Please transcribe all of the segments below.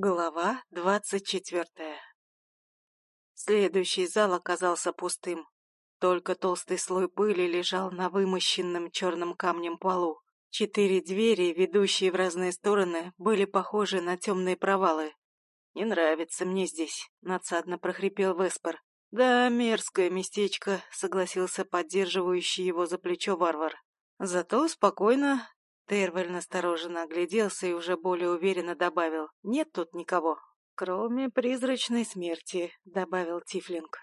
Глава двадцать четвертая Следующий зал оказался пустым. Только толстый слой пыли лежал на вымощенном черным камнем полу. Четыре двери, ведущие в разные стороны, были похожи на темные провалы. «Не нравится мне здесь», — надсадно прохрипел Веспер. «Да, мерзкое местечко», — согласился поддерживающий его за плечо варвар. «Зато спокойно, Тервель настороженно огляделся и уже более уверенно добавил. «Нет тут никого, кроме призрачной смерти», — добавил Тифлинг.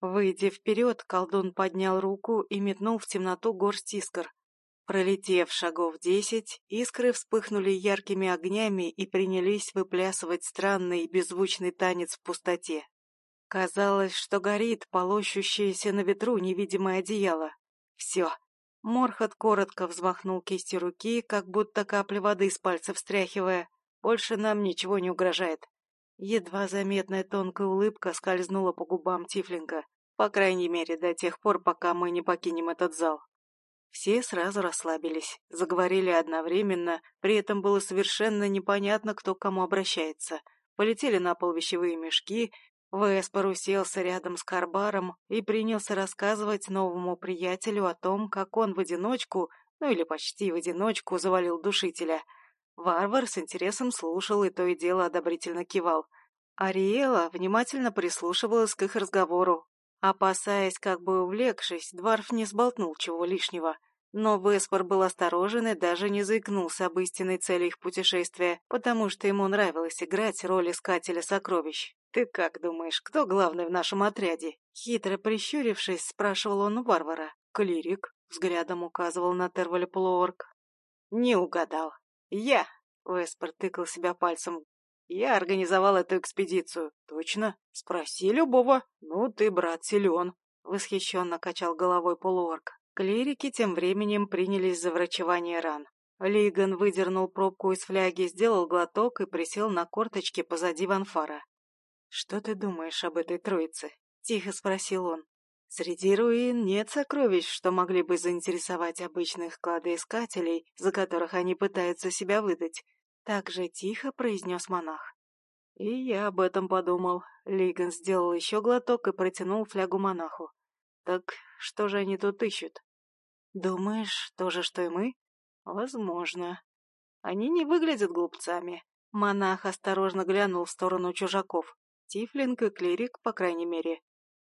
Выйдя вперед, колдун поднял руку и метнул в темноту горсть искр. Пролетев шагов десять, искры вспыхнули яркими огнями и принялись выплясывать странный беззвучный танец в пустоте. Казалось, что горит полощущееся на ветру невидимое одеяло. Все, Морхот коротко взмахнул кистью руки, как будто капли воды из пальцев встряхивая. Больше нам ничего не угрожает. Едва заметная тонкая улыбка скользнула по губам Тифлинга. По крайней мере, до тех пор, пока мы не покинем этот зал. Все сразу расслабились, заговорили одновременно, при этом было совершенно непонятно, кто к кому обращается. Полетели на пол вещевые мешки, Веспор уселся рядом с Карбаром и принялся рассказывать новому приятелю о том, как он в одиночку, ну или почти в одиночку, завалил душителя. Варвар с интересом слушал и то и дело одобрительно кивал. Ариэла внимательно прислушивалась к их разговору, опасаясь, как бы увлекшись, Дварф не сболтнул чего лишнего. Но Веспор был осторожен и даже не заикнулся об истинной цели их путешествия, потому что ему нравилось играть роль искателя сокровищ. «Ты как думаешь, кто главный в нашем отряде?» Хитро прищурившись, спрашивал он у варвара. «Клирик», — взглядом указывал на Тервале полуорг. «Не угадал. Я!» — Веспер тыкал себя пальцем. «Я организовал эту экспедицию». «Точно? Спроси любого. Ну, ты, брат, силен», — восхищенно качал головой полуорг. Клирики тем временем принялись за врачевание ран. Лиган выдернул пробку из фляги, сделал глоток и присел на корточки позади Ванфара. «Что ты думаешь об этой троице?» — тихо спросил он. «Среди руин нет сокровищ, что могли бы заинтересовать обычных кладоискателей, за которых они пытаются себя выдать», — так же тихо произнес монах. «И я об этом подумал». Лиган сделал еще глоток и протянул флягу монаху. «Так что же они тут ищут?» «Думаешь, то же, что и мы?» «Возможно. Они не выглядят глупцами». Монах осторожно глянул в сторону чужаков. Тифлинг и клирик, по крайней мере.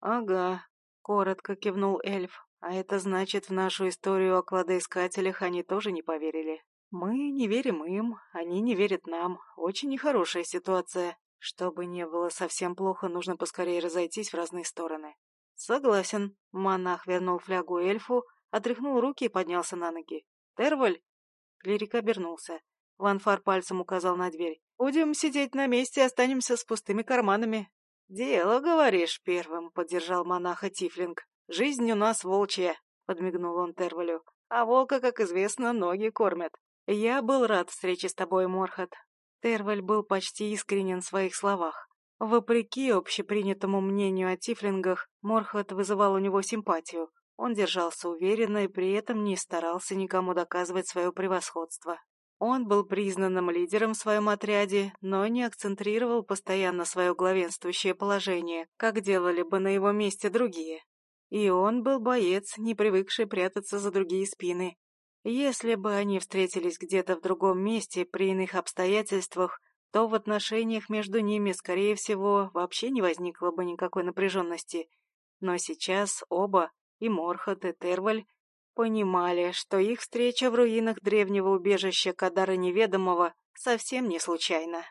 Ага, коротко кивнул эльф. А это значит, в нашу историю о кладоискателях они тоже не поверили. Мы не верим им, они не верят нам. Очень нехорошая ситуация. Чтобы не было совсем плохо, нужно поскорее разойтись в разные стороны. Согласен. Монах вернул флягу эльфу, отряхнул руки и поднялся на ноги. Терваль? Клирик обернулся. Ванфар пальцем указал на дверь. «Будем сидеть на месте и останемся с пустыми карманами». «Дело, говоришь, первым», — поддержал монаха Тифлинг. «Жизнь у нас волчья», — подмигнул он Тервалю. «А волка, как известно, ноги кормят». «Я был рад встрече с тобой, Морхат». Терваль был почти искренен в своих словах. Вопреки общепринятому мнению о тифлингах, Морхат вызывал у него симпатию. Он держался уверенно и при этом не старался никому доказывать свое превосходство. Он был признанным лидером в своем отряде, но не акцентрировал постоянно свое главенствующее положение, как делали бы на его месте другие. И он был боец, не привыкший прятаться за другие спины. Если бы они встретились где-то в другом месте при иных обстоятельствах, то в отношениях между ними, скорее всего, вообще не возникло бы никакой напряженности. Но сейчас оба, и Морхот, и Терваль, Понимали, что их встреча в руинах древнего убежища Кадара Неведомого совсем не случайна.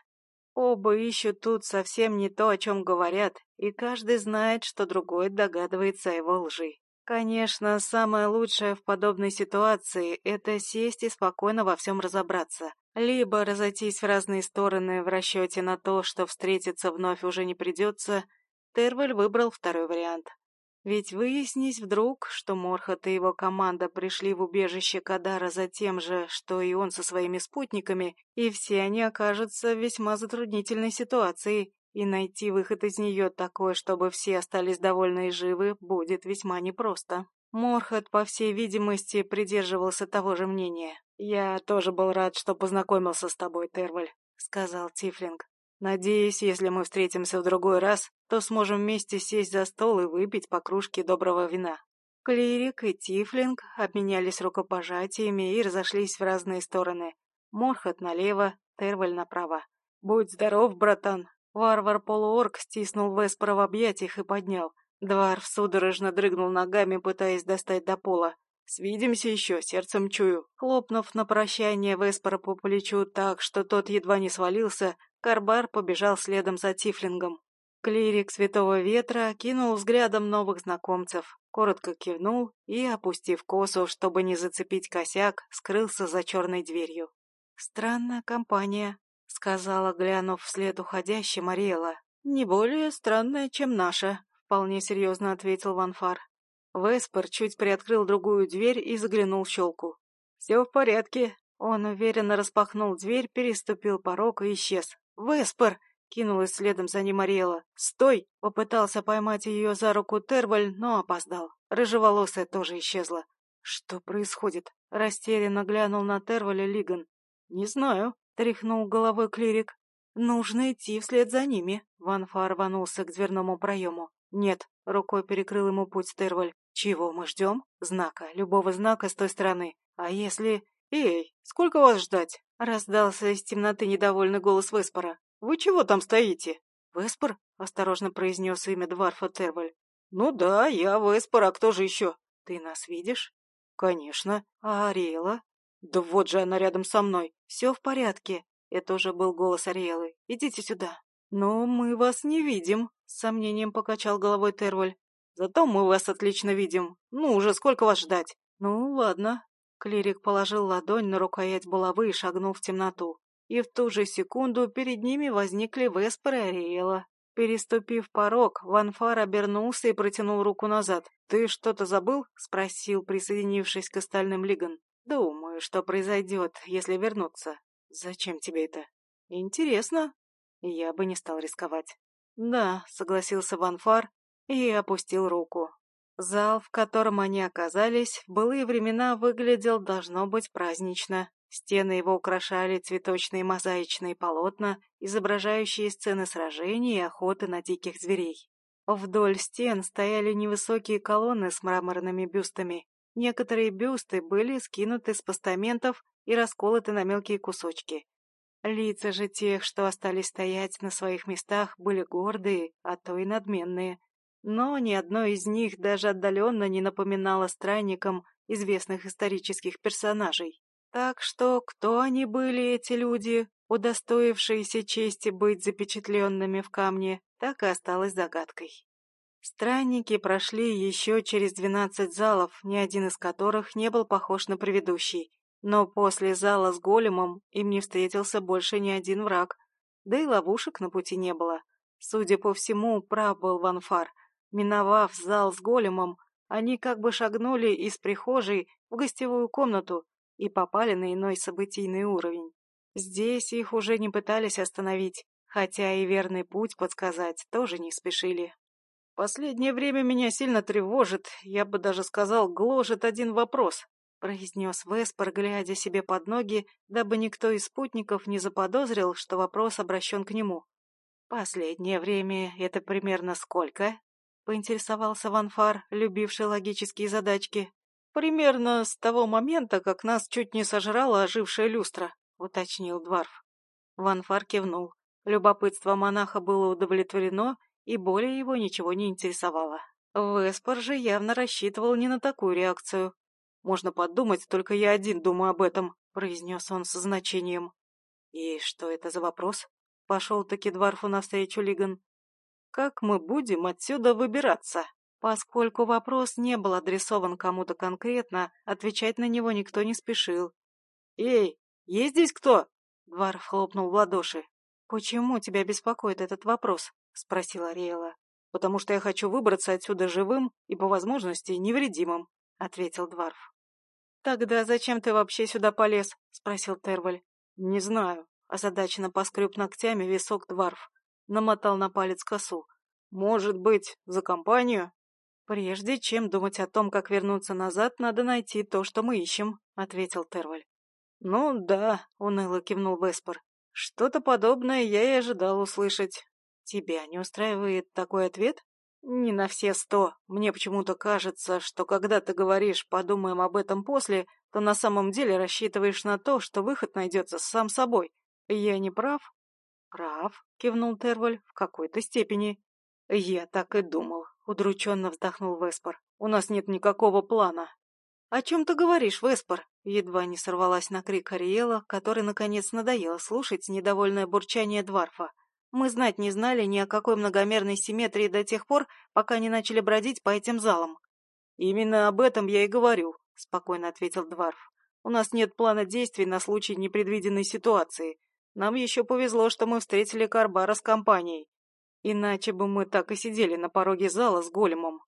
Оба ищут тут совсем не то, о чем говорят, и каждый знает, что другой догадывается о его лжи. Конечно, самое лучшее в подобной ситуации — это сесть и спокойно во всем разобраться. Либо разойтись в разные стороны в расчете на то, что встретиться вновь уже не придется. Тервель выбрал второй вариант. Ведь выяснись вдруг, что Морхот и его команда пришли в убежище Кадара за тем же, что и он со своими спутниками, и все они окажутся в весьма затруднительной ситуации, и найти выход из нее такой, чтобы все остались довольны и живы, будет весьма непросто. Морхот, по всей видимости, придерживался того же мнения. «Я тоже был рад, что познакомился с тобой, Терваль», — сказал Тифлинг. Надеюсь, если мы встретимся в другой раз, то сможем вместе сесть за стол и выпить по кружке доброго вина». Клирик и Тифлинг обменялись рукопожатиями и разошлись в разные стороны. Морхот налево, Терваль направо. «Будь здоров, братан!» Варвар-полуорг стиснул Веспора в объятиях и поднял. Дварф судорожно дрыгнул ногами, пытаясь достать до пола. «Свидимся еще, сердцем чую». Хлопнув на прощание Веспора по плечу так, что тот едва не свалился, Карбар побежал следом за Тифлингом. Клирик Святого Ветра кинул взглядом новых знакомцев, коротко кивнул и, опустив косу, чтобы не зацепить косяк, скрылся за черной дверью. «Странная компания», — сказала, глянув вслед уходящим Ариэла. «Не более странная, чем наша», — вполне серьезно ответил Ванфар. Веспер чуть приоткрыл другую дверь и заглянул в щелку. «Все в порядке». Он уверенно распахнул дверь, переступил порог и исчез. «Веспер!» — кинулась следом за ним Ариэла. «Стой!» — попытался поймать ее за руку Терваль, но опоздал. Рыжеволосая тоже исчезла. «Что происходит?» — растерянно глянул на Терваля Лиган. «Не знаю», — тряхнул головой клирик. «Нужно идти вслед за ними». Ванфа рванулся к дверному проему. «Нет», — рукой перекрыл ему путь Терваль. «Чего мы ждем? Знака, любого знака с той стороны. А если...» «Эй, сколько вас ждать?» — раздался из темноты недовольный голос Веспора. «Вы чего там стоите?» «Веспор?» — осторожно произнес имя Дварфа Терваль. «Ну да, я Веспор, а кто же еще?» «Ты нас видишь?» «Конечно. А Ариэла?» «Да вот же она рядом со мной. Все в порядке». Это уже был голос Ариэлы. «Идите сюда». «Но мы вас не видим», — с сомнением покачал головой Терваль. Зато мы вас отлично видим. Ну, уже сколько вас ждать? Ну, ладно. Клирик положил ладонь на рукоять булавы и шагнул в темноту. И в ту же секунду перед ними возникли Веспер и Ариэла. Переступив порог, Ванфар обернулся и протянул руку назад. «Ты что-то забыл?» — спросил, присоединившись к остальным Лиган. «Думаю, что произойдет, если вернуться. Зачем тебе это?» «Интересно». Я бы не стал рисковать. «Да», — согласился Ванфар и опустил руку. Зал, в котором они оказались, в былые времена выглядел, должно быть, празднично. Стены его украшали цветочные мозаичные полотна, изображающие сцены сражений и охоты на диких зверей. Вдоль стен стояли невысокие колонны с мраморными бюстами. Некоторые бюсты были скинуты с постаментов и расколоты на мелкие кусочки. Лица же тех, что остались стоять на своих местах, были гордые, а то и надменные но ни одно из них даже отдаленно не напоминало странникам известных исторических персонажей. Так что кто они были, эти люди, удостоившиеся чести быть запечатленными в камне, так и осталось загадкой. Странники прошли еще через двенадцать залов, ни один из которых не был похож на предыдущий, но после зала с големом им не встретился больше ни один враг, да и ловушек на пути не было. Судя по всему, прав был Ванфар — Миновав зал с големом, они как бы шагнули из прихожей в гостевую комнату и попали на иной событийный уровень. Здесь их уже не пытались остановить, хотя и верный путь подсказать тоже не спешили. «Последнее время меня сильно тревожит, я бы даже сказал, гложет один вопрос», произнес Веспор, глядя себе под ноги, дабы никто из спутников не заподозрил, что вопрос обращен к нему. «Последнее время это примерно сколько?» — поинтересовался Ванфар, любивший логические задачки. «Примерно с того момента, как нас чуть не сожрала ожившая люстра», — уточнил Дварф. Ванфар кивнул. Любопытство монаха было удовлетворено, и более его ничего не интересовало. Веспор же явно рассчитывал не на такую реакцию. «Можно подумать, только я один думаю об этом», — произнес он со значением. «И что это за вопрос?» — пошел-таки Дварфу навстречу Лиган. Как мы будем отсюда выбираться? Поскольку вопрос не был адресован кому-то конкретно, отвечать на него никто не спешил. «Эй, есть здесь кто?» Дварф хлопнул в ладоши. «Почему тебя беспокоит этот вопрос?» — спросила Ариэла. «Потому что я хочу выбраться отсюда живым и, по возможности, невредимым», — ответил Дварф. «Тогда зачем ты вообще сюда полез?» — спросил Терваль. «Не знаю», — озадаченно поскреб ногтями висок Дварф намотал на палец косу. «Может быть, за компанию?» «Прежде чем думать о том, как вернуться назад, надо найти то, что мы ищем», — ответил Терваль. «Ну да», — уныло кивнул Веспор. Что-то подобное я и ожидал услышать. Тебя не устраивает такой ответ? Не на все сто. Мне почему-то кажется, что когда ты говоришь «подумаем об этом после», то на самом деле рассчитываешь на то, что выход найдется сам собой. Я не прав? Прав, кивнул Терваль, в какой-то степени. Я так и думал, удрученно вздохнул Веспор. У нас нет никакого плана. О чем ты говоришь, Веспор? Едва не сорвалась на крик Ариэла, который, наконец, надоело слушать недовольное бурчание Дварфа. Мы знать не знали ни о какой многомерной симметрии до тех пор, пока не начали бродить по этим залам. «Именно об этом я и говорю», — спокойно ответил Дварф. «У нас нет плана действий на случай непредвиденной ситуации. Нам еще повезло, что мы встретили Карбара с компанией. Иначе бы мы так и сидели на пороге зала с големом».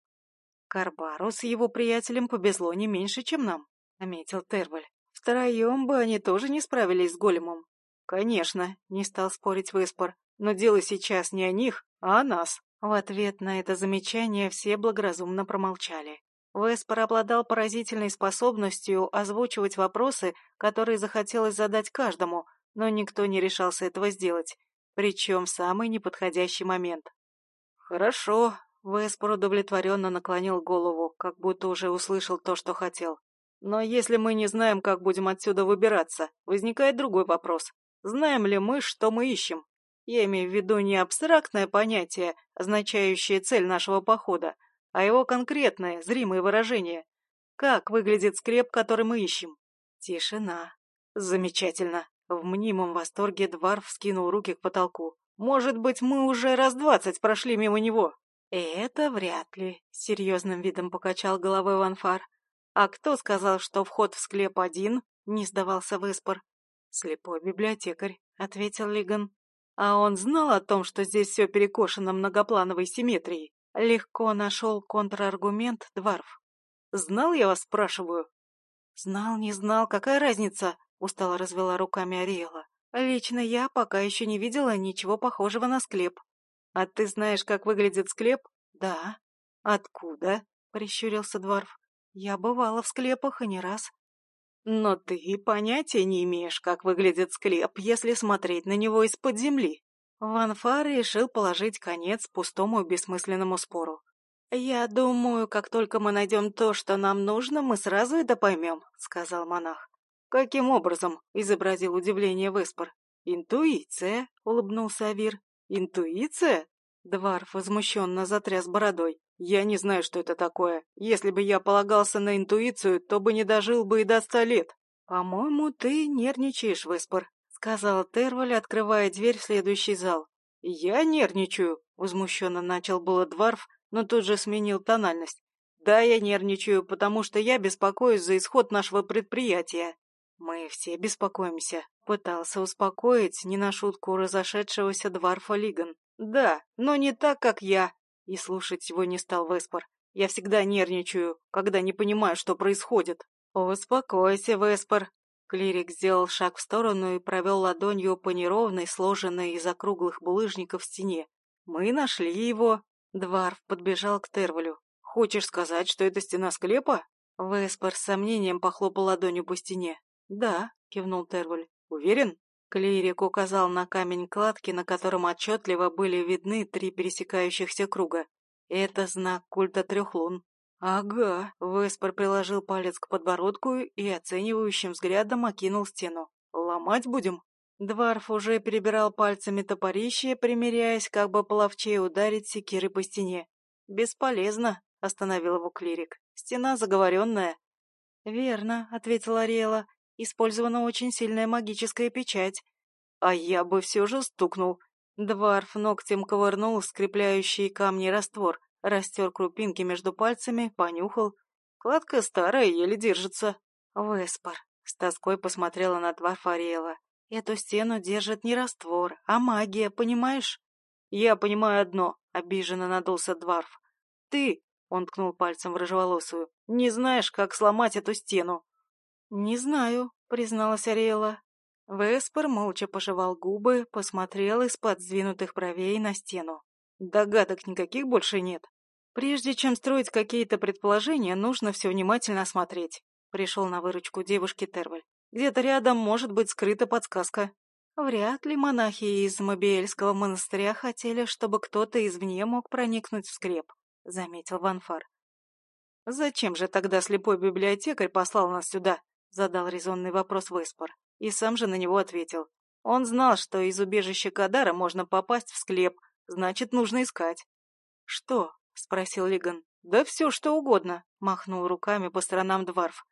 «Карбару с его приятелем повезло не меньше, чем нам», — заметил Терваль. «Втроем бы они тоже не справились с големом». «Конечно», — не стал спорить Выспор. Но дело сейчас не о них, а о нас. В ответ на это замечание все благоразумно промолчали. Веспер обладал поразительной способностью озвучивать вопросы, которые захотелось задать каждому, но никто не решался этого сделать, причем в самый неподходящий момент. «Хорошо», — Веспер удовлетворенно наклонил голову, как будто уже услышал то, что хотел. «Но если мы не знаем, как будем отсюда выбираться, возникает другой вопрос. Знаем ли мы, что мы ищем? Я имею в виду не абстрактное понятие, означающее цель нашего похода, а его конкретное, зримое выражение. Как выглядит скреп, который мы ищем? Тишина. Замечательно. В мнимом восторге Дварф вскинул руки к потолку. Может быть, мы уже раз двадцать прошли мимо него? Это вряд ли, серьезным видом покачал головой Ванфар. А кто сказал, что вход в склеп один? Не сдавался Выспор. Слепой библиотекарь, ответил Лиган. А он знал о том, что здесь все перекошено многоплановой симметрией? Легко нашел контраргумент Дварф. «Знал, я вас спрашиваю?» «Знал, не знал, какая разница?» — устало развела руками Ариэла. «Лично я пока еще не видела ничего похожего на склеп». «А ты знаешь, как выглядит склеп?» «Да». «Откуда?» — прищурился Дварф. «Я бывала в склепах и не раз. Но ты понятия не имеешь, как выглядит склеп, если смотреть на него из-под земли. Ванфар решил положить конец пустому и бессмысленному спору. «Я думаю, как только мы найдем то, что нам нужно, мы сразу это поймем», — сказал монах. «Каким образом?» — изобразил удивление Веспор. «Интуиция», — улыбнулся Авир. «Интуиция?» Дварф возмущенно затряс бородой. «Я не знаю, что это такое. Если бы я полагался на интуицию, то бы не дожил бы и до ста лет». «По-моему, ты нервничаешь, Веспор», — сказал Терваль, открывая дверь в следующий зал. «Я нервничаю», — возмущенно начал было Дварф, но тут же сменил тональность. «Да, я нервничаю, потому что я беспокоюсь за исход нашего предприятия». «Мы все беспокоимся», — пытался успокоить не на шутку разошедшегося Дварфа Лиган. «Да, но не так, как я». И слушать его не стал Веспор. «Я всегда нервничаю, когда не понимаю, что происходит». «Успокойся, Веспор». Клирик сделал шаг в сторону и провел ладонью по неровной, сложенной из округлых булыжников стене. «Мы нашли его». Дварф подбежал к Тервалю. «Хочешь сказать, что это стена склепа?» Веспор с сомнением похлопал ладонью по стене. «Да», — кивнул Терваль. «Уверен?» Клирик указал на камень кладки, на котором отчетливо были видны три пересекающихся круга. Это знак культа трех лун. «Ага», — Веспор приложил палец к подбородку и оценивающим взглядом окинул стену. «Ломать будем?» Дварф уже перебирал пальцами топорище, примеряясь, как бы половчее ударить секиры по стене. «Бесполезно», — остановил его клирик. «Стена заговоренная». «Верно», — ответила Ариэла. Использована очень сильная магическая печать. А я бы все же стукнул. Дварф ногтем ковырнул скрепляющий камни раствор, растер крупинки между пальцами, понюхал. Кладка старая, еле держится. Веспор с тоской посмотрела на Дварфа Ариэла. Эту стену держит не раствор, а магия, понимаешь? Я понимаю одно, обиженно надулся Дварф. Ты, он ткнул пальцем в рыжеволосую, не знаешь, как сломать эту стену. «Не знаю», — призналась Ариэла. Веспер молча пожевал губы, посмотрел из-под сдвинутых бровей на стену. «Догадок никаких больше нет. Прежде чем строить какие-то предположения, нужно все внимательно осмотреть», — пришел на выручку девушки Терваль. «Где-то рядом может быть скрыта подсказка». Вряд ли монахи из Мобиэльского монастыря хотели, чтобы кто-то извне мог проникнуть в склеп, — заметил Ванфар. «Зачем же тогда слепой библиотекарь послал нас сюда?» — задал резонный вопрос Веспор. И сам же на него ответил. Он знал, что из убежища Кадара можно попасть в склеп, значит, нужно искать. «Что?» — спросил Лиган. «Да все, что угодно», — махнул руками по сторонам дворф.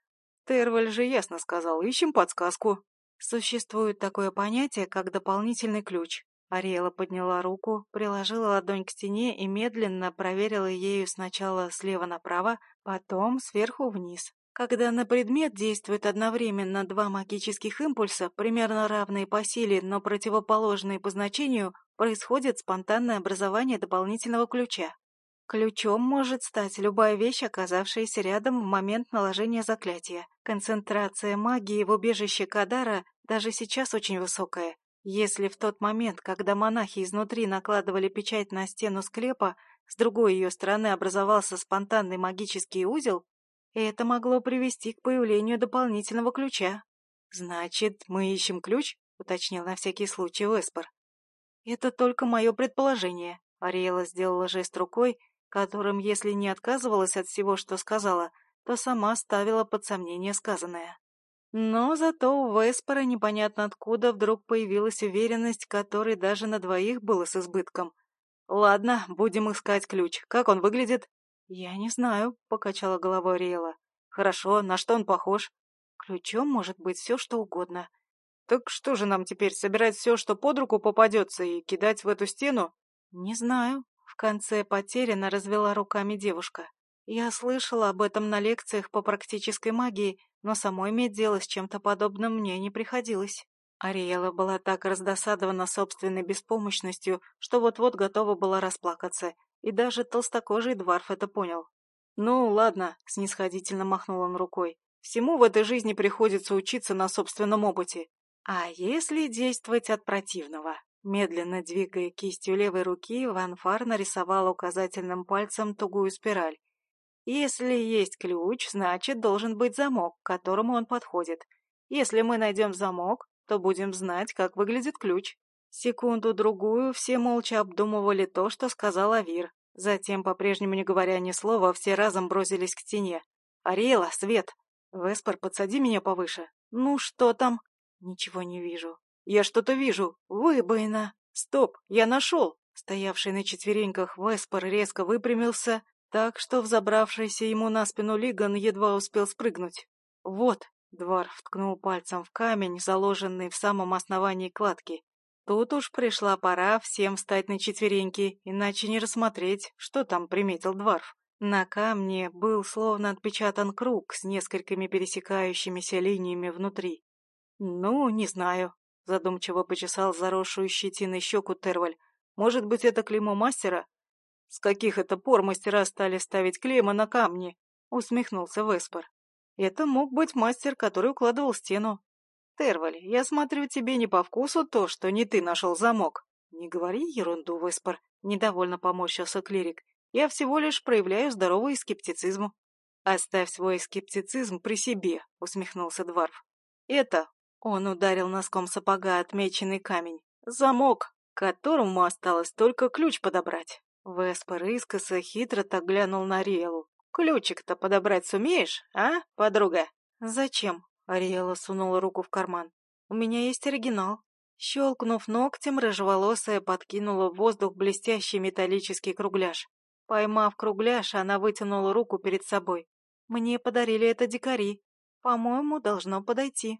Терваль же ясно сказал, ищем подсказку. Существует такое понятие, как дополнительный ключ. Ариэла подняла руку, приложила ладонь к стене и медленно проверила ею сначала слева направо, потом сверху вниз. Когда на предмет действует одновременно два магических импульса, примерно равные по силе, но противоположные по значению, происходит спонтанное образование дополнительного ключа. Ключом может стать любая вещь, оказавшаяся рядом в момент наложения заклятия. Концентрация магии в убежище Кадара даже сейчас очень высокая. Если в тот момент, когда монахи изнутри накладывали печать на стену склепа, с другой ее стороны образовался спонтанный магический узел, это могло привести к появлению дополнительного ключа. «Значит, мы ищем ключ?» — уточнил на всякий случай Веспер. «Это только мое предположение», — Ариэла сделала жест рукой, которым, если не отказывалась от всего, что сказала, то сама ставила под сомнение сказанное. Но зато у Веспера непонятно откуда вдруг появилась уверенность, которой даже на двоих было с избытком. «Ладно, будем искать ключ. Как он выглядит?» «Я не знаю», — покачала головой Риэла. «Хорошо, на что он похож?» «Ключом может быть все, что угодно». «Так что же нам теперь, собирать все, что под руку попадется, и кидать в эту стену?» «Не знаю», в конце потеряно развела руками девушка. Я слышала об этом на лекциях по практической магии, но самой иметь дело с чем-то подобным мне не приходилось. Ариэла была так раздосадована собственной беспомощностью, что вот-вот готова была расплакаться, и даже толстокожий дворф это понял. «Ну, ладно», — снисходительно махнул он рукой, — «всему в этой жизни приходится учиться на собственном опыте». «А если действовать от противного?» Медленно двигая кистью левой руки, Ванфар нарисовал указательным пальцем тугую спираль. Если есть ключ, значит, должен быть замок, к которому он подходит. Если мы найдем замок, то будем знать, как выглядит ключ. Секунду-другую все молча обдумывали то, что сказал Авир. Затем, по-прежнему не говоря ни слова, все разом бросились к стене. «Ариэла, свет! Веспор, подсади меня повыше. Ну, что там?» «Ничего не вижу. «Я что-то вижу! Выбоина! Стоп! Я нашел!» Стоявший на четвереньках Веспор резко выпрямился, так что взобравшийся ему на спину Лиган едва успел спрыгнуть. «Вот!» — Дварф ткнул пальцем в камень, заложенный в самом основании кладки. Тут уж пришла пора всем встать на четвереньки, иначе не рассмотреть, что там приметил Дварф. На камне был словно отпечатан круг с несколькими пересекающимися линиями внутри. «Ну, не знаю», Задумчиво почесал заросшую щетиной щеку Терваль. Может быть, это клеймо мастера? С каких это пор мастера стали ставить клейма на камни? Усмехнулся Веспор. Это мог быть мастер, который укладывал стену. Терваль, я смотрю, тебе не по вкусу то, что не ты нашел замок. Не говори ерунду, Веспор. Недовольно поморщился клирик. Я всего лишь проявляю здоровый скептицизм. Оставь свой скептицизм при себе, усмехнулся Дварф. Это он ударил носком сапога отмеченный камень. Замок, которому осталось только ключ подобрать. Веспер искоса хитро так глянул на Риэлу. «Ключик-то подобрать сумеешь, а, подруга?» «Зачем?» — Ариэла сунула руку в карман. «У меня есть оригинал». Щелкнув ногтем, рыжеволосая подкинула в воздух блестящий металлический кругляш. Поймав кругляш, она вытянула руку перед собой. «Мне подарили это дикари. По-моему, должно подойти».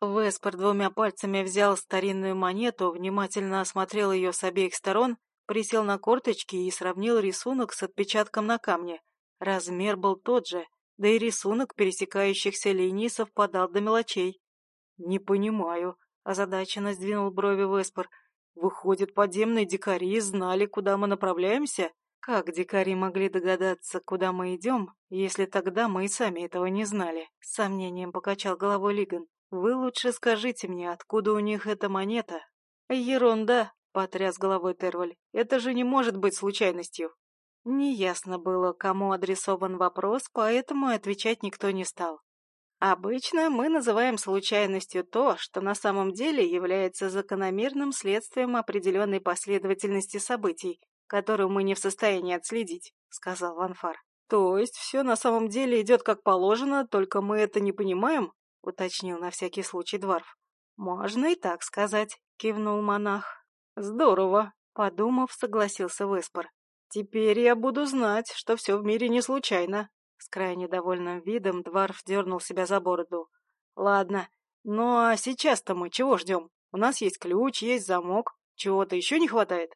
Веспер двумя пальцами взял старинную монету, внимательно осмотрел ее с обеих сторон, присел на корточки и сравнил рисунок с отпечатком на камне. Размер был тот же, да и рисунок пересекающихся линий совпадал до мелочей. «Не понимаю», — озадаченно сдвинул брови Веспер. «Выходит, подземные дикари знали, куда мы направляемся?» Как дикари могли догадаться, куда мы идем, если тогда мы и сами этого не знали? С сомнением покачал головой Лиган. Вы лучше скажите мне, откуда у них эта монета? Ерунда, потряс головой Терваль. Это же не может быть случайностью. Неясно было, кому адресован вопрос, поэтому отвечать никто не стал. Обычно мы называем случайностью то, что на самом деле является закономерным следствием определенной последовательности событий, которую мы не в состоянии отследить», — сказал Ванфар. «То есть все на самом деле идет как положено, только мы это не понимаем?» — уточнил на всякий случай Дварф. «Можно и так сказать», — кивнул монах. «Здорово», — подумав, согласился Веспор. «Теперь я буду знать, что все в мире не случайно». С крайне довольным видом Дварф дернул себя за бороду. «Ладно, ну а сейчас-то мы чего ждем? У нас есть ключ, есть замок. Чего-то еще не хватает?»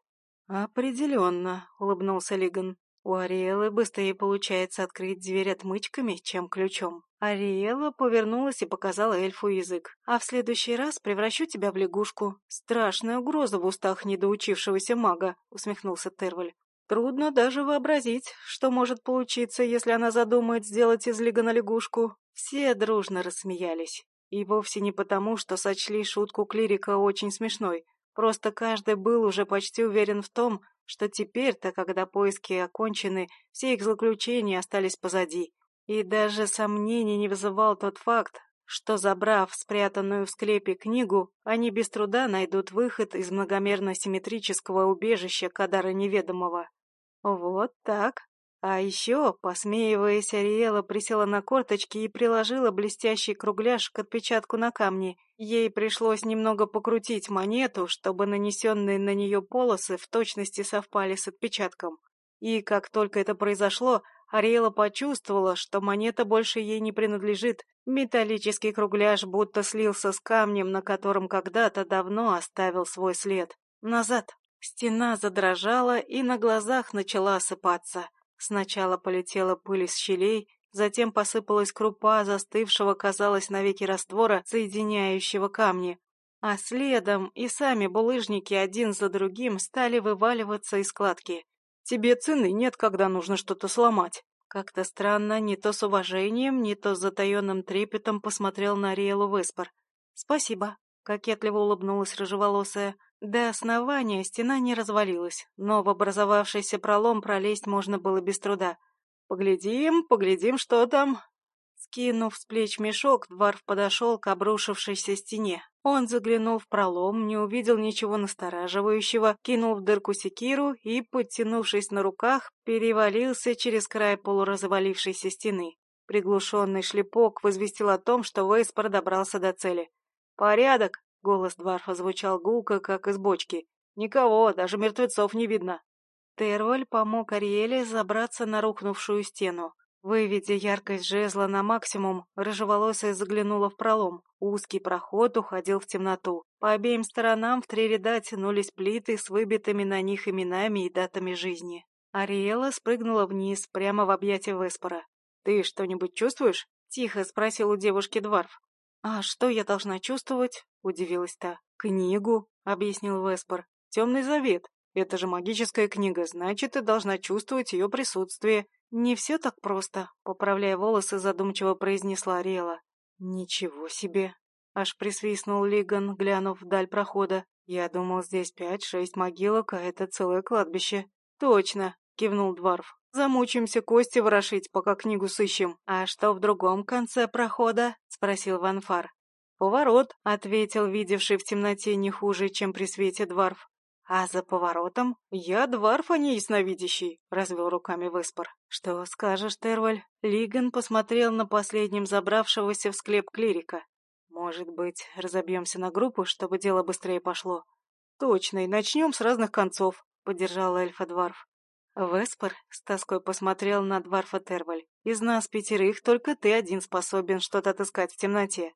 «Определенно», — улыбнулся Лиган. «У Ариэлы быстрее получается открыть дверь отмычками, чем ключом». Ариэла повернулась и показала эльфу язык. «А в следующий раз превращу тебя в лягушку. Страшная угроза в устах недоучившегося мага», — усмехнулся Терваль. «Трудно даже вообразить, что может получиться, если она задумает сделать из Лигана лягушку». Все дружно рассмеялись. И вовсе не потому, что сочли шутку клирика очень смешной. Просто каждый был уже почти уверен в том, что теперь-то, когда поиски окончены, все их заключения остались позади. И даже сомнений не вызывал тот факт, что, забрав спрятанную в склепе книгу, они без труда найдут выход из многомерно-симметрического убежища Кадара Неведомого. Вот так. А еще, посмеиваясь, Ариэла присела на корточки и приложила блестящий кругляш к отпечатку на камне. Ей пришлось немного покрутить монету, чтобы нанесенные на нее полосы в точности совпали с отпечатком. И как только это произошло, Ариэла почувствовала, что монета больше ей не принадлежит. Металлический кругляш будто слился с камнем, на котором когда-то давно оставил свой след. Назад. Стена задрожала и на глазах начала осыпаться. Сначала полетела пыль из щелей, затем посыпалась крупа застывшего, казалось, навеки раствора, соединяющего камни. А следом и сами булыжники один за другим стали вываливаться из складки. Тебе цены нет, когда нужно что-то сломать. Как-то странно, не то с уважением, не то с затаенным трепетом посмотрел на Риэлу Веспор. «Спасибо», — кокетливо улыбнулась рыжеволосая. До основания стена не развалилась, но в образовавшийся пролом пролезть можно было без труда. «Поглядим, поглядим, что там», Скинув с плеч мешок, Дварф подошел к обрушившейся стене. Он заглянул в пролом, не увидел ничего настораживающего, кинул в дырку секиру и, подтянувшись на руках, перевалился через край полуразвалившейся стены. Приглушенный шлепок возвестил о том, что Вейспор добрался до цели. «Порядок!» — голос Дварфа звучал гулко, как из бочки. «Никого, даже мертвецов не видно». Терваль помог Ариэле забраться на рухнувшую стену. Выведя яркость жезла на максимум, рыжеволосая заглянула в пролом. Узкий проход уходил в темноту. По обеим сторонам в три ряда тянулись плиты с выбитыми на них именами и датами жизни. Ариэла спрыгнула вниз, прямо в объятия Веспора. «Ты что-нибудь чувствуешь?» — тихо спросил у девушки Дварф. «А что я должна чувствовать?» — удивилась та. «Книгу», — объяснил Веспор. «Темный завет. Это же магическая книга, значит, ты должна чувствовать ее присутствие. «Не все так просто», — поправляя волосы, задумчиво произнесла Рела. «Ничего себе!» — аж присвистнул Лиган, глянув вдаль прохода. «Я думал, здесь пять-шесть могилок, а это целое кладбище». «Точно!» — кивнул Дварф. «Замучимся кости ворошить, пока книгу сыщем». «А что в другом конце прохода?» — спросил Ванфар. «Поворот», — ответил видевший в темноте не хуже, чем при свете Дварф. А за поворотом я дварф, а не ясновидящий, — развел руками Веспор. Что скажешь, Терваль? Лиган посмотрел на последнем забравшегося в склеп клирика. Может быть, разобьемся на группу, чтобы дело быстрее пошло? Точно, и начнем с разных концов, — поддержал эльфа Веспор с тоской посмотрел на Дварфа Терваль. Из нас пятерых только ты один способен что-то отыскать в темноте.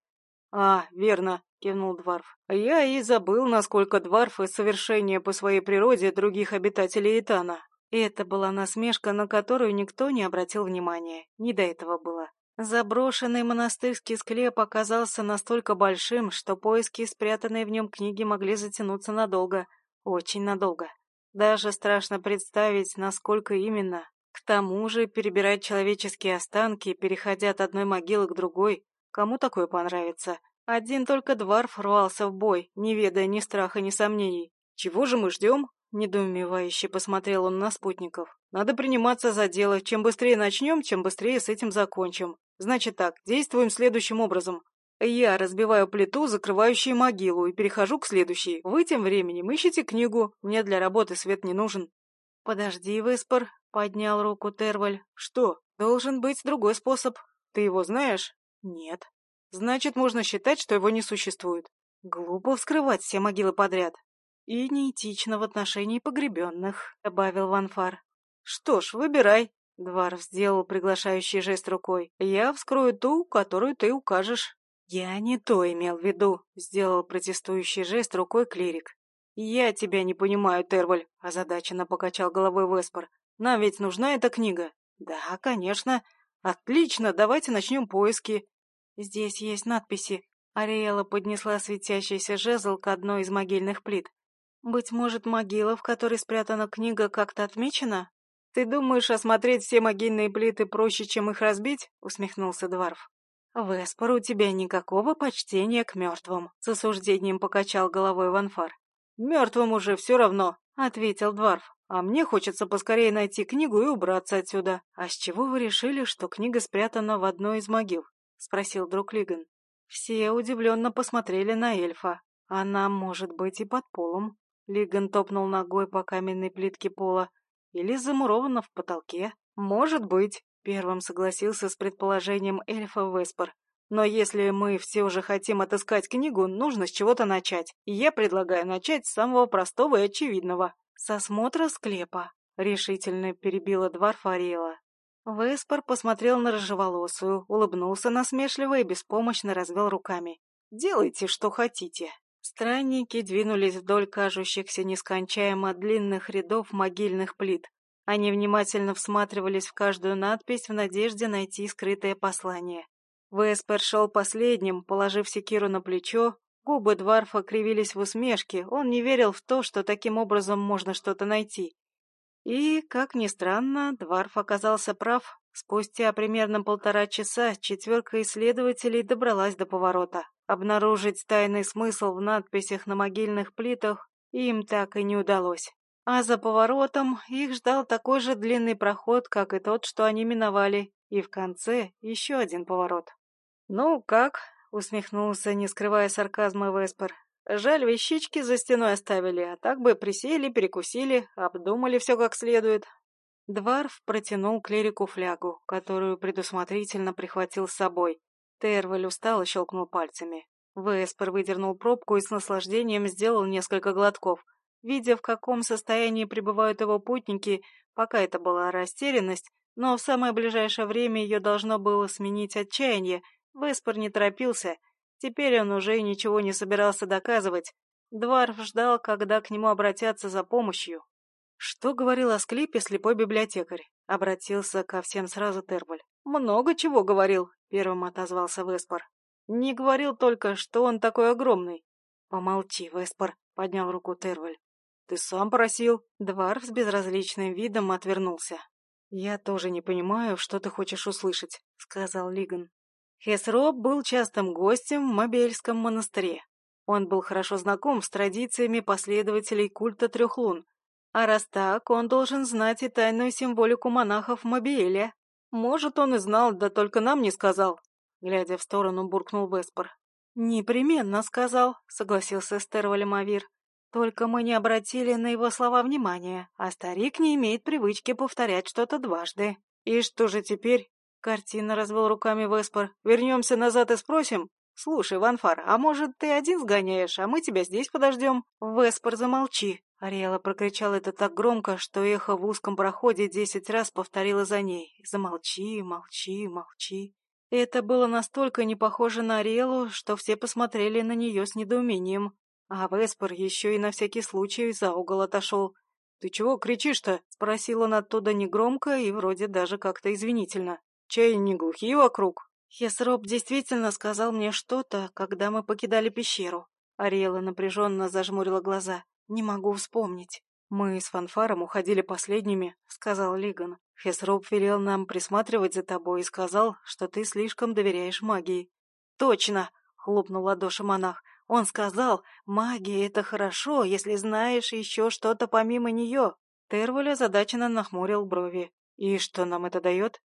А, верно, кивнул Дварф. «Я и забыл, насколько Дварфы совершеннее по своей природе других обитателей Итана». И это была насмешка, на которую никто не обратил внимания. Не до этого было. Заброшенный монастырский склеп оказался настолько большим, что поиски спрятанной в нем книги могли затянуться надолго. Очень надолго. Даже страшно представить, насколько именно. К тому же перебирать человеческие останки, переходя от одной могилы к другой, кому такое понравится? Один только Дварф рвался в бой, не ведая ни страха, ни сомнений. «Чего же мы ждем?» — недоумевающе посмотрел он на спутников. «Надо приниматься за дело. Чем быстрее начнем, тем быстрее с этим закончим. Значит так, действуем следующим образом. Я разбиваю плиту, закрывающую могилу, и перехожу к следующей. Вы тем временем ищите книгу. Мне для работы свет не нужен. Подожди, Веспор, поднял руку Терваль. Что? Должен быть другой способ. Ты его знаешь? Нет. Значит, можно считать, что его не существует. Глупо вскрывать все могилы подряд. И неэтично в отношении погребенных, добавил Ванфар. Что ж, выбирай. Дварф сделал приглашающий жест рукой. Я вскрою ту, которую ты укажешь. «Я не то имел в виду», — сделал протестующий жест рукой клирик. «Я тебя не понимаю, Терваль», — озадаченно покачал головой Веспор. «Нам ведь нужна эта книга». «Да, конечно». «Отлично, давайте начнем поиски». «Здесь есть надписи». Ариэла поднесла светящийся жезл к одной из могильных плит. «Быть может, могила, в которой спрятана книга, как-то отмечена?» «Ты думаешь, осмотреть все могильные плиты проще, чем их разбить?» — усмехнулся Дварф. «Веспор, у тебя никакого почтения к мертвым», — с осуждением покачал головой Ванфар. «Мертвым уже все равно», — ответил Дварф. «А мне хочется поскорее найти книгу и убраться отсюда». «А с чего вы решили, что книга спрятана в одной из могил?» — спросил друг Лиган. Все удивленно посмотрели на эльфа. «Она может быть и под полом». Лиган топнул ногой по каменной плитке пола. «Или замурована в потолке». «Может быть», Первым согласился с предположением эльфа Веспор. Но если мы все уже хотим отыскать книгу, нужно с чего-то начать. И я предлагаю начать с самого простого и очевидного. С осмотра склепа. Решительно перебила Дварфа Ариэла. Веспор посмотрел на рыжеволосую, улыбнулся насмешливо и беспомощно развел руками. «Делайте, что хотите». Странники двинулись вдоль кажущихся нескончаемо длинных рядов могильных плит, они внимательно всматривались в каждую надпись в надежде найти скрытое послание. Веспер шел последним, положив секиру на плечо, губы Дварфа кривились в усмешке, он не верил в то, что таким образом можно что-то найти. И, как ни странно, Дварф оказался прав. Спустя примерно полтора часа четверка исследователей добралась до поворота. Обнаружить тайный смысл в надписях на могильных плитах им так и не удалось. А за поворотом их ждал такой же длинный проход, как и тот, что они миновали, и в конце еще один поворот. «Ну, как?» — усмехнулся, не скрывая сарказма Веспер. «Жаль, вещички за стеной оставили, а так бы присели, перекусили, обдумали все как следует». Дварф протянул клирику флягу, которую предусмотрительно прихватил с собой. Терваль и щелкнул пальцами. Веспер выдернул пробку и с наслаждением сделал несколько глотков. Видя, в каком состоянии пребывают его путники, пока это была растерянность, но в самое ближайшее время ее должно было сменить отчаяние, Веспор не торопился. Теперь он уже ничего не собирался доказывать. Дварф ждал, когда к нему обратятся за помощью. «Что говорил о склепе слепой библиотекарь?» — обратился ко всем сразу Терваль. «Много чего говорил», — первым отозвался Веспор. «Не говорил только, что он такой огромный». «Помолчи, Веспор», — поднял руку Терваль. «Ты сам просил». Дварф с безразличным видом отвернулся. «Я тоже не понимаю, что ты хочешь услышать», — сказал Лиган. Хесроб был частым гостем в Мобельском монастыре. Он был хорошо знаком с традициями последователей культа трех лун. А раз так, он должен знать и тайную символику монахов Мобиэля. Может, он и знал, да только нам не сказал. Глядя в сторону, буркнул Веспор. «Непременно сказал», — согласился Эстер Валимавир. Только мы не обратили на его слова внимания, а старик не имеет привычки повторять что-то дважды. «И что же теперь?» — картина развел руками Веспор. «Вернемся назад и спросим?» «Слушай, Ванфар, а может, ты один сгоняешь, а мы тебя здесь подождем?» «Веспор, замолчи!» Ариэла прокричал это так громко, что эхо в узком проходе десять раз повторило за ней. «Замолчи, молчи, молчи!» Это было настолько не похоже на Ариэлу, что все посмотрели на нее с недоумением. А Веспор еще и на всякий случай за угол отошел. «Ты чего кричишь-то?» — спросил он оттуда негромко и вроде даже как-то извинительно. «Чай не глухие вокруг?» Хесроп действительно сказал мне что-то, когда мы покидали пещеру. Ариэла напряженно зажмурила глаза. «Не могу вспомнить». «Мы с Фанфаром уходили последними», — сказал Лиган. «Хесроп велел нам присматривать за тобой и сказал, что ты слишком доверяешь магии». «Точно!» — хлопнул ладоши монах. Он сказал, магия — это хорошо, если знаешь еще что-то помимо нее. Терволь озадаченно нахмурил брови. И что нам это дает?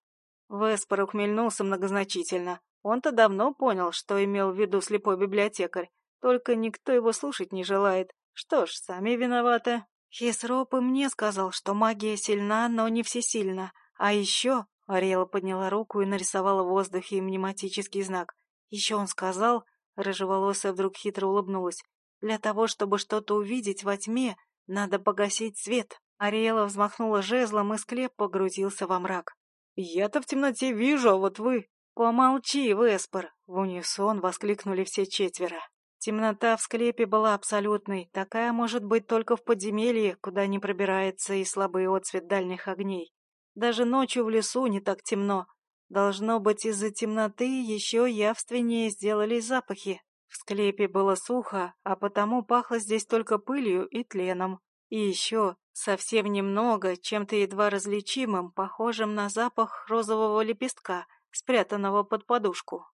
Веспор ухмельнулся многозначительно. Он-то давно понял, что имел в виду слепой библиотекарь, только никто его слушать не желает. Что ж, сами виноваты. Хисроп и мне сказал, что магия сильна, но не всесильна. А еще... Ариэла подняла руку и нарисовала в воздухе мнематический знак. Еще он сказал... Рыжеволосая вдруг хитро улыбнулась. Для того, чтобы что-то увидеть во тьме, надо погасить свет. Ариэла взмахнула жезлом, и склеп погрузился во мрак. «Я-то в темноте вижу, а вот вы...» «Помолчи, Веспор!» — в унисон воскликнули все четверо. Темнота в склепе была абсолютной, такая может быть только в подземелье, куда не пробирается и слабый отсвет дальних огней. Даже ночью в лесу не так темно. Должно быть, из-за темноты еще явственнее сделались запахи. В склепе было сухо, а потому пахло здесь только пылью и тленом. И еще совсем немного, чем-то едва различимым, похожим на запах розового лепестка, спрятанного под подушку.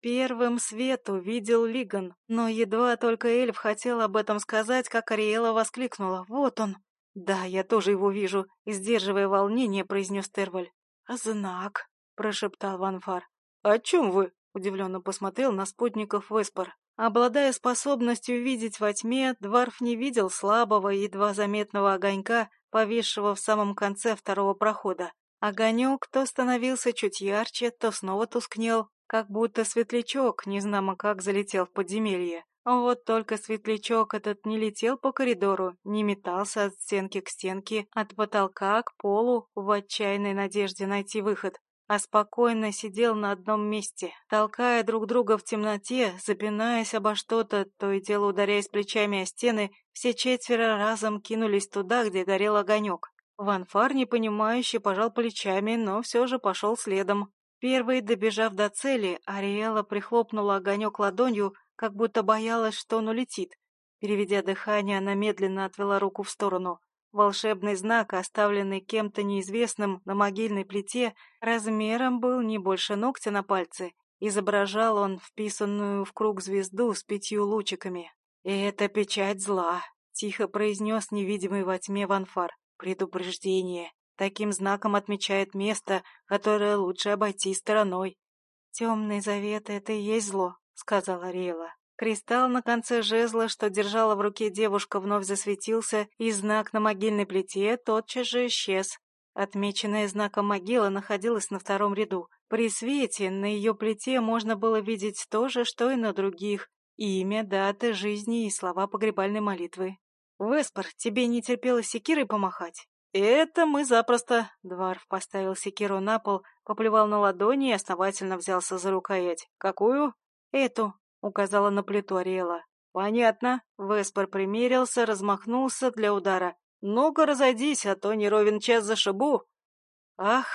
Первым свет увидел Лиган, но едва только эльф хотел об этом сказать, как Ариэла воскликнула. «Вот он!» «Да, я тоже его вижу», — сдерживая волнение, произнес Терваль. «Знак», — прошептал Ванфар. «О чем вы?» — удивленно посмотрел на спутников Веспор. Обладая способностью видеть во тьме, Дварф не видел слабого, едва заметного огонька, повисшего в самом конце второго прохода. Огонек то становился чуть ярче, то снова тускнел, как будто светлячок, незнамо как, залетел в подземелье. Вот только светлячок этот не летел по коридору, не метался от стенки к стенке, от потолка к полу в отчаянной надежде найти выход, а спокойно сидел на одном месте, толкая друг друга в темноте, запинаясь обо что-то, то и дело ударяясь плечами о стены, все четверо разом кинулись туда, где горел огонек. Ванфар, непонимающе, пожал плечами, но все же пошел следом. Первый, добежав до цели, Ариэла прихлопнула огонек ладонью, как будто боялась, что он улетит. Переведя дыхание, она медленно отвела руку в сторону. Волшебный знак, оставленный кем-то неизвестным на могильной плите, размером был не больше ногтя на пальце. Изображал он вписанную в круг звезду с пятью лучиками. «И это печать зла», — тихо произнес невидимый во тьме Ванфар. «Предупреждение. Таким знаком отмечает место, которое лучше обойти стороной. «Темный завет — это и есть зло», — сказала Рейла. Кристалл на конце жезла, что держала в руке девушка, вновь засветился, и знак на могильной плите тотчас же исчез. Отмеченная знаком могила находилась на втором ряду. При свете на ее плите можно было видеть то же, что и на других. Имя, дата жизни и слова погребальной молитвы. «Веспор, тебе не терпелось секирой помахать?» «Это мы запросто!» Дварф поставил секиру на пол, поплевал на ладони и основательно взялся за рукоять. «Какую?» «Эту», — указала на плиту Ариэла. «Понятно». Веспор примерился, размахнулся для удара. «Ну-ка разойдись, а то не ровен час зашибу!» «Ах!»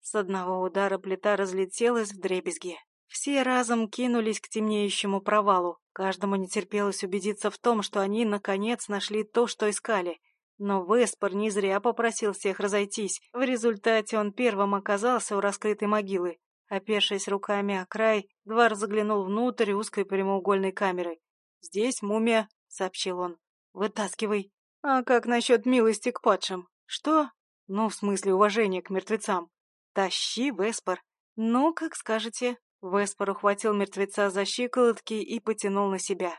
С одного удара плита разлетелась в дребезги. Все разом кинулись к темнеющему провалу. Каждому не терпелось убедиться в том, что они, наконец, нашли то, что искали — но Веспор не зря попросил всех разойтись. В результате он первым оказался у раскрытой могилы. Опершись руками о край, Двар заглянул внутрь узкой прямоугольной камеры. «Здесь мумия», — сообщил он. «Вытаскивай». «А как насчет милости к падшим?» «Что?» «Ну, в смысле уважения к мертвецам». «Тащи, Веспор». «Ну, как скажете». Веспор ухватил мертвеца за щиколотки и потянул на себя.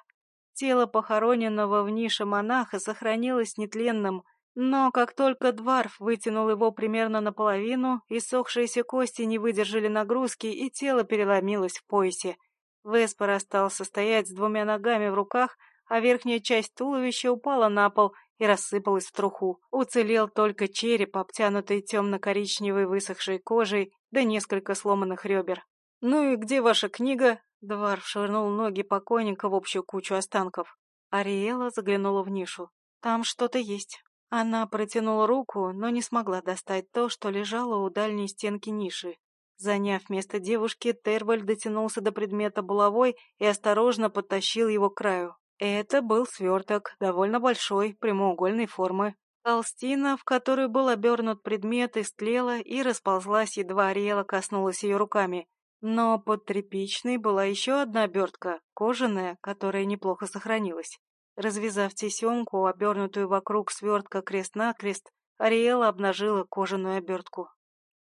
Тело похороненного в нише монаха сохранилось нетленным, но как только Дварф вытянул его примерно наполовину, иссохшиеся кости не выдержали нагрузки, и тело переломилось в поясе. Веспор остался стоять с двумя ногами в руках, а верхняя часть туловища упала на пол и рассыпалась в труху. Уцелел только череп, обтянутый темно-коричневой высохшей кожей, да несколько сломанных ребер. «Ну и где ваша книга?» Дварф швырнул ноги покойника в общую кучу останков. Ариэла заглянула в нишу. «Там что-то есть». Она протянула руку, но не смогла достать то, что лежало у дальней стенки ниши. Заняв место девушки, Терваль дотянулся до предмета булавой и осторожно подтащил его к краю. Это был сверток, довольно большой, прямоугольной формы. Толстина, в которую был обернут предмет, истлела и расползлась, едва Ариэла коснулась ее руками. Но под тряпичной была еще одна обертка, кожаная, которая неплохо сохранилась. Развязав тесемку, обернутую вокруг свертка крест-накрест, Ариэла обнажила кожаную обертку.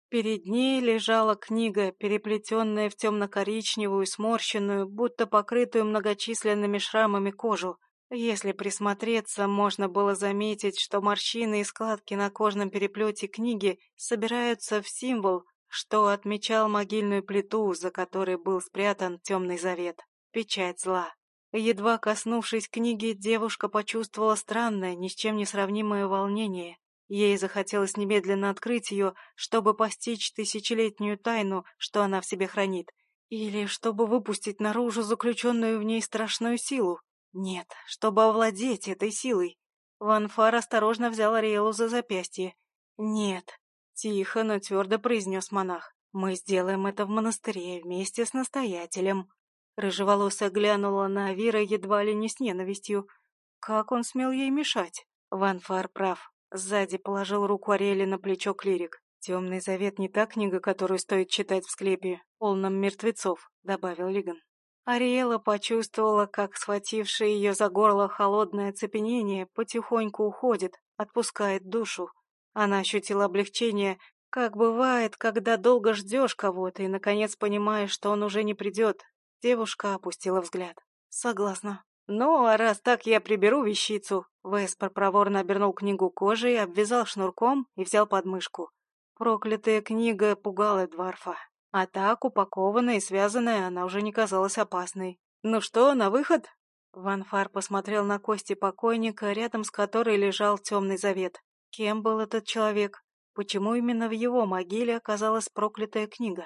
Перед ней лежала книга, переплетенная в темно-коричневую, сморщенную, будто покрытую многочисленными шрамами кожу. Если присмотреться, можно было заметить, что морщины и складки на кожном переплете книги собираются в символ, что отмечал могильную плиту, за которой был спрятан темный завет, печать зла. Едва коснувшись книги, девушка почувствовала странное, ни с чем не сравнимое волнение. Ей захотелось немедленно открыть ее, чтобы постичь тысячелетнюю тайну, что она в себе хранит, или чтобы выпустить наружу заключенную в ней страшную силу. Нет, чтобы овладеть этой силой. Ванфар осторожно взял Ариэлу за запястье. «Нет», — тихо, но твердо произнес монах. «Мы сделаем это в монастыре вместе с настоятелем». Рыжеволосая глянула на Авира едва ли не с ненавистью. Как он смел ей мешать? Ванфар прав. Сзади положил руку Ариэли на плечо клирик. «Темный завет не та книга, которую стоит читать в склепе, полном мертвецов», — добавил Лиган. Ариэла почувствовала, как схватившее ее за горло холодное оцепенение потихоньку уходит, отпускает душу. Она ощутила облегчение, как бывает, когда долго ждешь кого-то и, наконец, понимаешь, что он уже не придет. Девушка опустила взгляд. «Согласна». «Ну, а раз так, я приберу вещицу». Веспор проворно обернул книгу кожей, обвязал шнурком и взял подмышку. Проклятая книга пугала Дварфа. А так, упакованная и связанная, она уже не казалась опасной. «Ну что, на выход?» Ванфар посмотрел на кости покойника, рядом с которой лежал темный завет. Кем был этот человек? Почему именно в его могиле оказалась проклятая книга?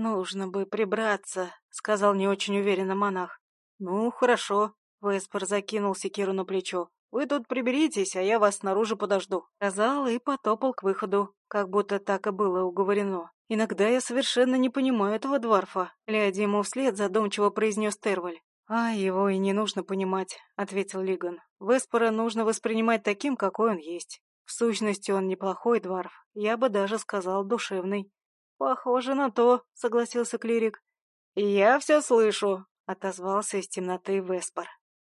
«Нужно бы прибраться», — сказал не очень уверенно монах. «Ну, хорошо», — Веспер закинул секиру на плечо. «Вы тут приберитесь, а я вас снаружи подожду», — сказал и потопал к выходу, как будто так и было уговорено. «Иногда я совершенно не понимаю этого дворфа», — глядя ему вслед, задумчиво произнес Терваль. «А его и не нужно понимать», — ответил Лиган. «Веспора нужно воспринимать таким, какой он есть. В сущности, он неплохой дворф, я бы даже сказал, душевный». «Похоже на то», — согласился клирик. «Я все слышу», — отозвался из темноты Веспор.